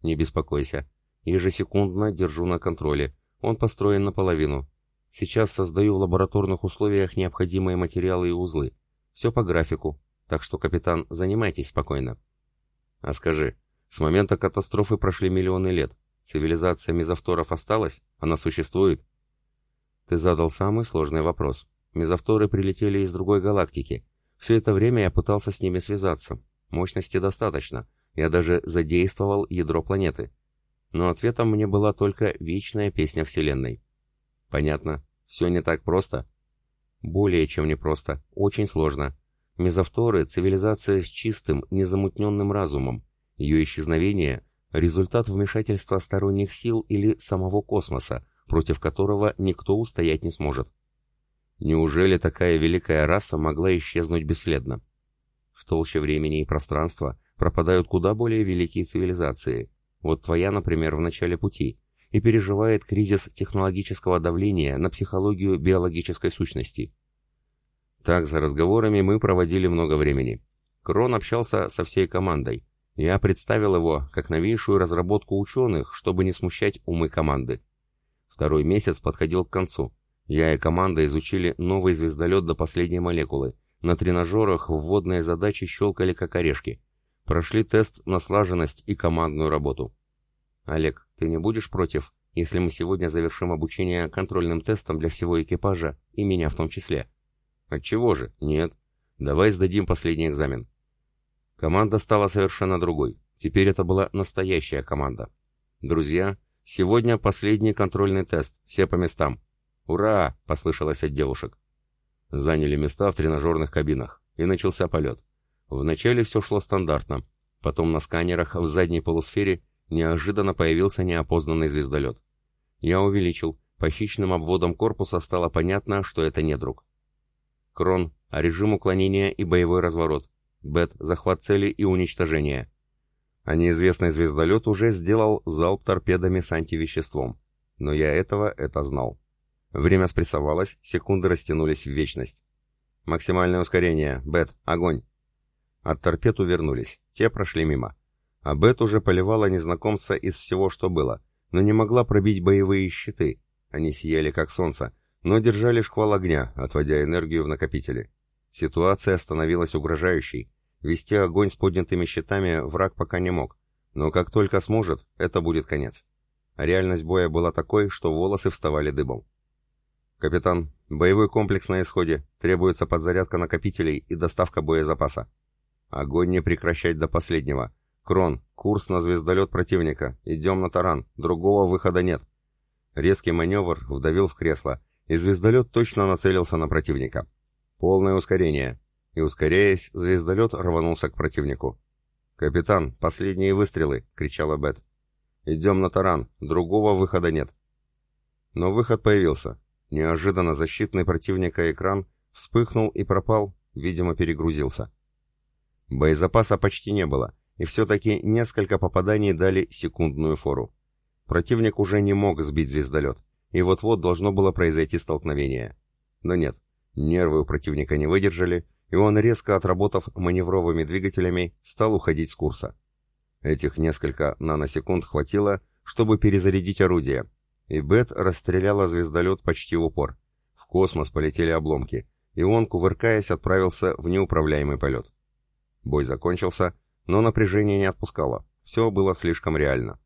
Не беспокойся. Ежесекундно держу на контроле. Он построен наполовину. Сейчас создаю в лабораторных условиях необходимые материалы и узлы. Все по графику. Так что, капитан, занимайтесь спокойно. А скажи, с момента катастрофы прошли миллионы лет. Цивилизация мезовторов осталась? Она существует? Ты задал самый сложный вопрос. Мезовторы прилетели из другой галактики. Все это время я пытался с ними связаться. Мощности достаточно. Я даже задействовал ядро планеты. Но ответом мне была только вечная песня Вселенной. Понятно. Все не так просто? Более чем не просто. Очень сложно. Мезовторы — цивилизация с чистым, незамутненным разумом. Ее исчезновение — результат вмешательства сторонних сил или самого космоса, против которого никто устоять не сможет. Неужели такая великая раса могла исчезнуть бесследно? В толще времени и пространства пропадают куда более великие цивилизации. Вот твоя, например, в начале пути — и переживает кризис технологического давления на психологию биологической сущности. Так, за разговорами мы проводили много времени. Крон общался со всей командой. Я представил его как новейшую разработку ученых, чтобы не смущать умы команды. Второй месяц подходил к концу. Я и команда изучили новый звездолет до последней молекулы. На тренажерах вводные задачи щелкали как орешки. Прошли тест на слаженность и командную работу. Олег, ты не будешь против, если мы сегодня завершим обучение контрольным тестом для всего экипажа, и меня в том числе? Отчего же? Нет. Давай сдадим последний экзамен. Команда стала совершенно другой. Теперь это была настоящая команда. Друзья, сегодня последний контрольный тест. Все по местам. «Ура!» — послышалось от девушек. Заняли места в тренажерных кабинах, и начался полет. Вначале все шло стандартно. Потом на сканерах в задней полусфере неожиданно появился неопознанный звездолет. Я увеличил. По хищным обводам корпуса стало понятно, что это не друг. Крон, а режим уклонения и боевой разворот. Бет, захват цели и уничтожение. А неизвестный звездолет уже сделал залп торпедами с антивеществом. Но я этого это знал. Время спрессовалось, секунды растянулись в вечность. Максимальное ускорение. Бет, огонь. От торпед увернулись. Те прошли мимо. А Бет уже поливала незнакомца из всего, что было, но не могла пробить боевые щиты. Они сияли как солнце, но держали шквал огня, отводя энергию в накопители. Ситуация становилась угрожающей. Вести огонь с поднятыми щитами враг пока не мог. Но как только сможет, это будет конец. реальность боя была такой, что волосы вставали дыбом. «Капитан, боевой комплекс на исходе. Требуется подзарядка накопителей и доставка боезапаса. Огонь не прекращать до последнего. «Крон, курс на звездолет противника. Идем на таран. Другого выхода нет». Резкий маневр вдавил в кресло, и звездолет точно нацелился на противника. Полное ускорение. И, ускоряясь, звездолет рванулся к противнику. «Капитан, последние выстрелы!» — кричала Бет. «Идем на таран. Другого выхода нет». Но выход появился. Неожиданно защитный противника экран вспыхнул и пропал, видимо, перегрузился. Боезапаса почти не было — и все-таки несколько попаданий дали секундную фору. Противник уже не мог сбить звездолет, и вот-вот должно было произойти столкновение. Но нет, нервы у противника не выдержали, и он, резко отработав маневровыми двигателями, стал уходить с курса. Этих несколько наносекунд хватило, чтобы перезарядить орудие, и Бет расстреляла звездолет почти в упор. В космос полетели обломки, и он, кувыркаясь, отправился в неуправляемый полет. Бой закончился, но напряжение не отпускало. Все было слишком реально.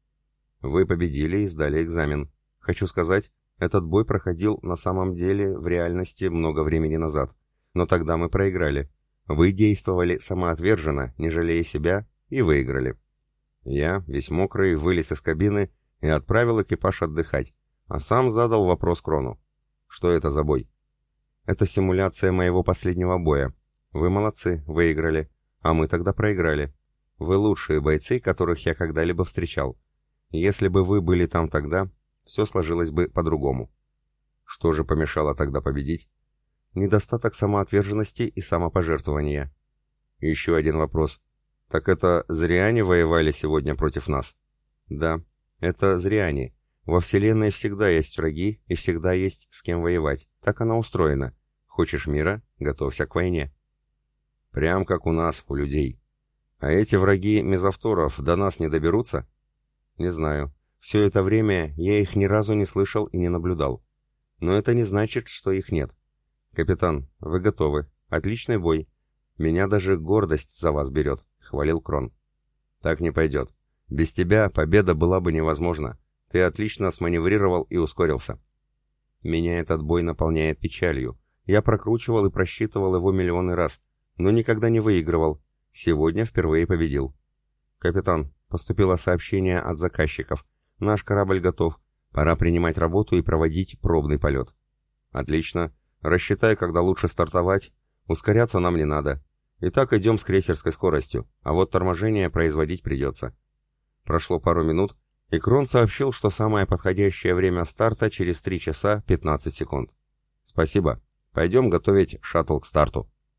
Вы победили и сдали экзамен. Хочу сказать, этот бой проходил на самом деле в реальности много времени назад. Но тогда мы проиграли. Вы действовали самоотверженно, не жалея себя, и выиграли. Я, весь мокрый, вылез из кабины и отправил экипаж отдыхать, а сам задал вопрос Крону. Что это за бой? Это симуляция моего последнего боя. Вы молодцы, выиграли, а мы тогда проиграли. Вы лучшие бойцы, которых я когда-либо встречал. Если бы вы были там тогда, все сложилось бы по-другому. Что же помешало тогда победить? Недостаток самоотверженности и самопожертвования. Еще один вопрос. Так это зря они воевали сегодня против нас? Да, это зря они. Во Вселенной всегда есть враги и всегда есть с кем воевать. Так она устроена. Хочешь мира? Готовься к войне. Прям как у нас, у людей. А эти враги мезовторов до нас не доберутся? Не знаю. Все это время я их ни разу не слышал и не наблюдал. Но это не значит, что их нет. Капитан, вы готовы. Отличный бой. Меня даже гордость за вас берет, хвалил Крон. Так не пойдет. Без тебя победа была бы невозможна. Ты отлично сманеврировал и ускорился. Меня этот бой наполняет печалью. Я прокручивал и просчитывал его миллионы раз, но никогда не выигрывал. Сегодня впервые победил. Капитан, поступило сообщение от заказчиков. Наш корабль готов. Пора принимать работу и проводить пробный полет. Отлично. Рассчитай, когда лучше стартовать. Ускоряться нам не надо. Итак, идем с крейсерской скоростью, а вот торможение производить придется. Прошло пару минут, и Крон сообщил, что самое подходящее время старта через 3 часа 15 секунд. Спасибо. Пойдем готовить шаттл к старту.